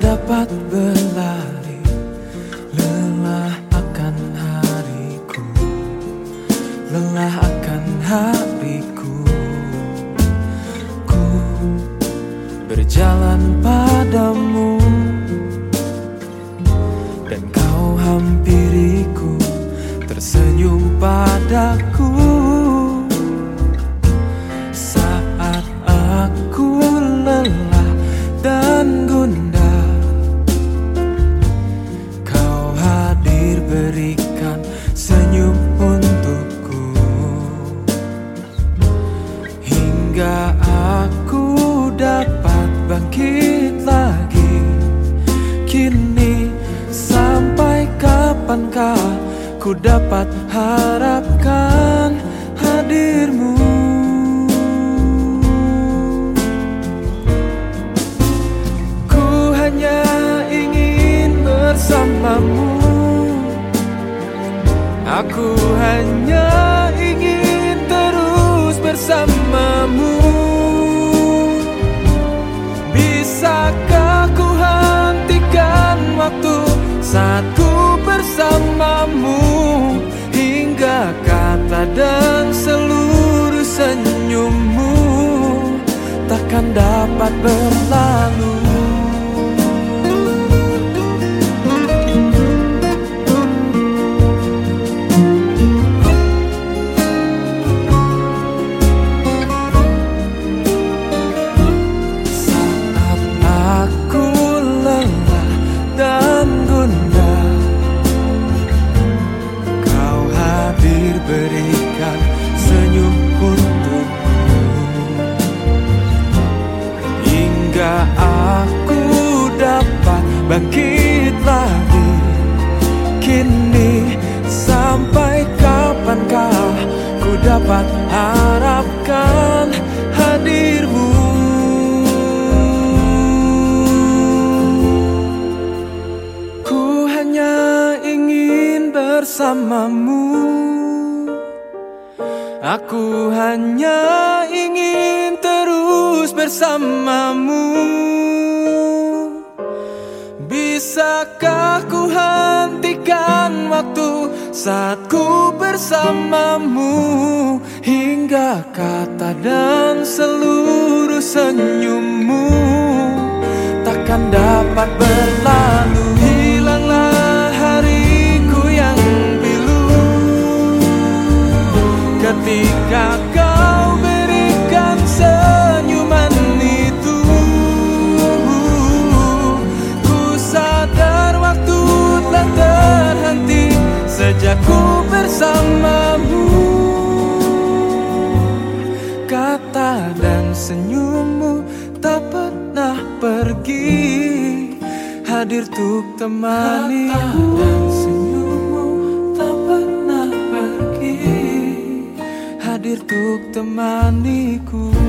dapat berlari Lelah akan hariku Lelah akan hariku Ku berjalan padamu Hingga aku dapat bangkit lagi. Kini sampai kapankah ku dapat harapkan hadirmu? Ku hanya ingin bersamamu. Aku hanya bersamamu Hingga kata dan seluruh senyummu Takkan dapat berlalu berikan senyum untukku Hingga aku dapat bangkit lagi Kini sampai kapankah ku dapat harapkan hadirmu? Ku hanya ingin bersamamu Aku hanya ingin terus bersamamu. Bisakah ku hentikan waktu saat ku bersamamu? Hingga kata dan seluruh senyummu Takkan dapat berlalu bersamamu. Kata dan senyummu tak pernah pergi. Hadir untuk temani. Kata dan senyummu tak pernah pergi. Hadir untuk temaniku